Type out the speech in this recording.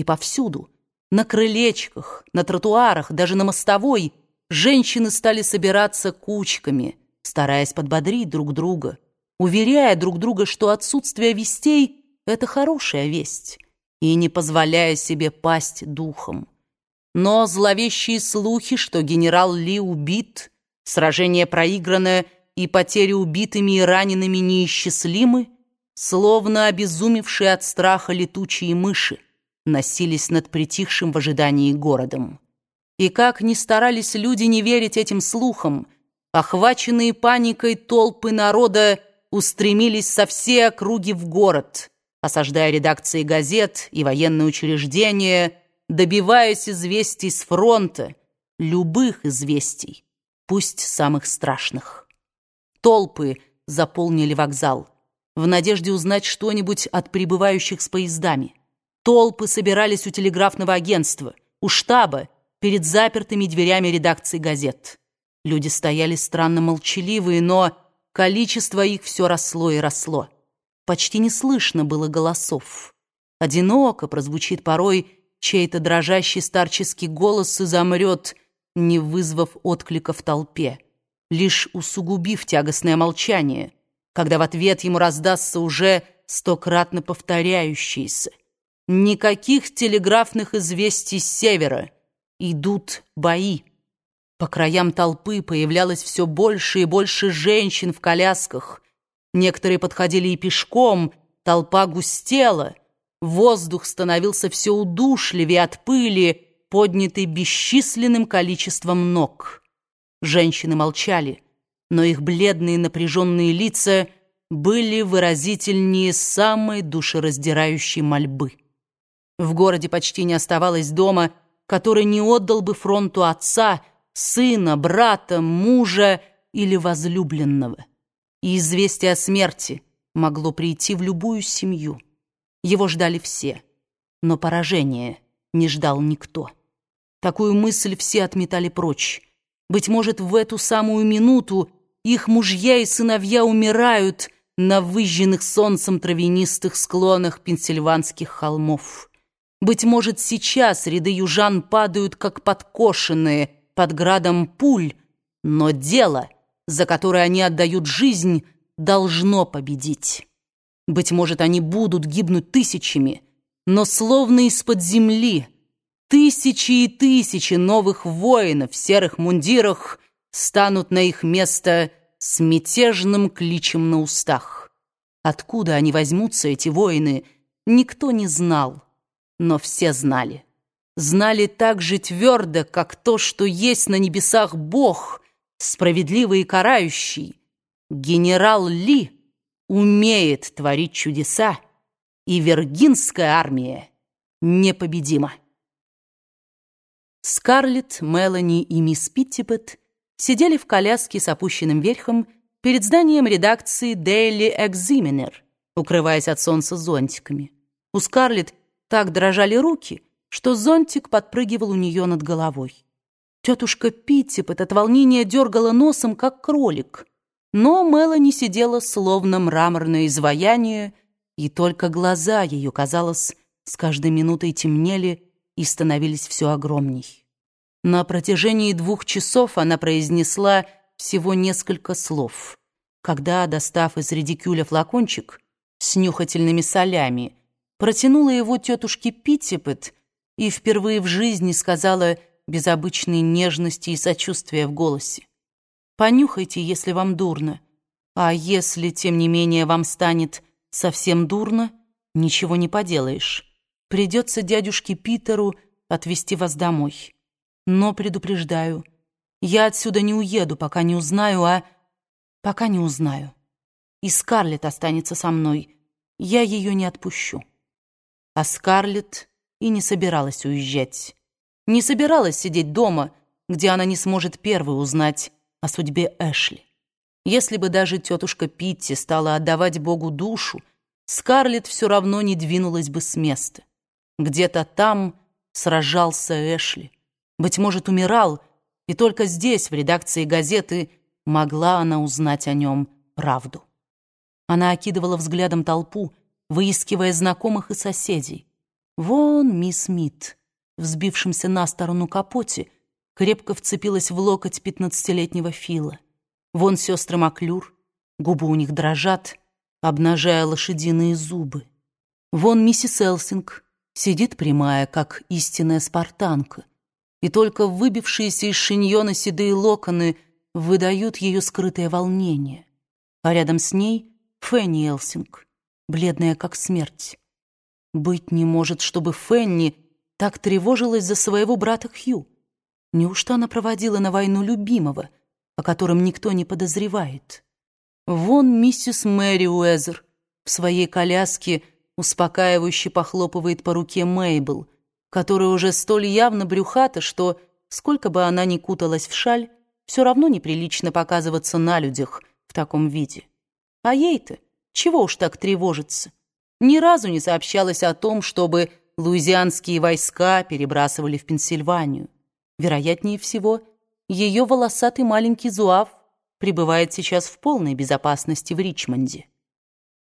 И повсюду, на крылечках, на тротуарах, даже на мостовой, женщины стали собираться кучками, стараясь подбодрить друг друга, уверяя друг друга, что отсутствие вестей — это хорошая весть, и не позволяя себе пасть духом. Но зловещие слухи, что генерал Ли убит, сражение проиграно и потери убитыми и ранеными неисчислимы, словно обезумевшие от страха летучие мыши, носились над притихшим в ожидании городом. И как ни старались люди не верить этим слухам, охваченные паникой толпы народа устремились со всей округи в город, осаждая редакции газет и военные учреждения, добиваясь известий с фронта, любых известий, пусть самых страшных. Толпы заполнили вокзал в надежде узнать что-нибудь от прибывающих с поездами. Толпы собирались у телеграфного агентства, у штаба, перед запертыми дверями редакции газет. Люди стояли странно молчаливые, но количество их все росло и росло. Почти не слышно было голосов. Одиноко прозвучит порой чей-то дрожащий старческий голос и замрет, не вызвав отклика в толпе, лишь усугубив тягостное молчание, когда в ответ ему раздастся уже стократно повторяющийся. Никаких телеграфных известий с севера. Идут бои. По краям толпы появлялось все больше и больше женщин в колясках. Некоторые подходили и пешком, толпа густела — Воздух становился все удушливее от пыли, поднятой бесчисленным количеством ног. Женщины молчали, но их бледные напряженные лица были выразительнее самой душераздирающей мольбы. В городе почти не оставалось дома, который не отдал бы фронту отца, сына, брата, мужа или возлюбленного. И известие о смерти могло прийти в любую семью. Его ждали все, но поражения не ждал никто. Такую мысль все отметали прочь. Быть может, в эту самую минуту их мужья и сыновья умирают на выжженных солнцем травянистых склонах пенсильванских холмов. Быть может, сейчас ряды южан падают, как подкошенные, под градом пуль, но дело, за которое они отдают жизнь, должно победить. Быть может, они будут гибнуть тысячами, но словно из-под земли тысячи и тысячи новых воинов в серых мундирах станут на их место с мятежным кличем на устах. Откуда они возьмутся, эти воины, никто не знал, но все знали. Знали так же твердо, как то, что есть на небесах Бог, справедливый и карающий. Генерал Ли — умеет творить чудеса, и вергинская армия непобедима. Скарлетт, Мелани и мисс Питтипет сидели в коляске с опущенным верхом перед зданием редакции Daily Examiner, укрываясь от солнца зонтиками. У Скарлетт так дрожали руки, что зонтик подпрыгивал у нее над головой. Тетушка Питтипет от волнения дергала носом, как кролик. Но Мелани сидела словно мраморное изваяние, и только глаза ее, казалось, с каждой минутой темнели и становились все огромней. На протяжении двух часов она произнесла всего несколько слов. Когда, достав из редикюля флакончик с нюхательными солями, протянула его тетушке Питтипет и впервые в жизни сказала без обычной нежности и сочувствия в голосе. Понюхайте, если вам дурно. А если, тем не менее, вам станет совсем дурно, ничего не поделаешь. Придется дядюшке Питеру отвезти вас домой. Но предупреждаю, я отсюда не уеду, пока не узнаю, а... Пока не узнаю. И Скарлетт останется со мной. Я ее не отпущу. А Скарлетт и не собиралась уезжать. Не собиралась сидеть дома, где она не сможет первой узнать, о судьбе Эшли. Если бы даже тетушка Питти стала отдавать Богу душу, Скарлетт все равно не двинулась бы с места. Где-то там сражался Эшли. Быть может, умирал, и только здесь, в редакции газеты, могла она узнать о нем правду. Она окидывала взглядом толпу, выискивая знакомых и соседей. Вон мисс Мит, взбившимся на сторону капоте, крепко вцепилась в локоть пятнадцатилетнего Фила. Вон сестры Маклюр, губы у них дрожат, обнажая лошадиные зубы. Вон миссис Элсинг сидит прямая, как истинная спартанка, и только выбившиеся из шиньона седые локоны выдают ее скрытое волнение. А рядом с ней Фенни Элсинг, бледная как смерть. Быть не может, чтобы Фенни так тревожилась за своего брата Хью. Неужто она проводила на войну любимого, о котором никто не подозревает? Вон миссис Мэри Уэзер в своей коляске успокаивающе похлопывает по руке Мейбл, которая уже столь явно брюхата, что, сколько бы она ни куталась в шаль, все равно неприлично показываться на людях в таком виде. А ей-то чего уж так тревожиться? Ни разу не сообщалось о том, чтобы луизианские войска перебрасывали в Пенсильванию. Вероятнее всего, ее волосатый маленький зуав пребывает сейчас в полной безопасности в Ричмонде.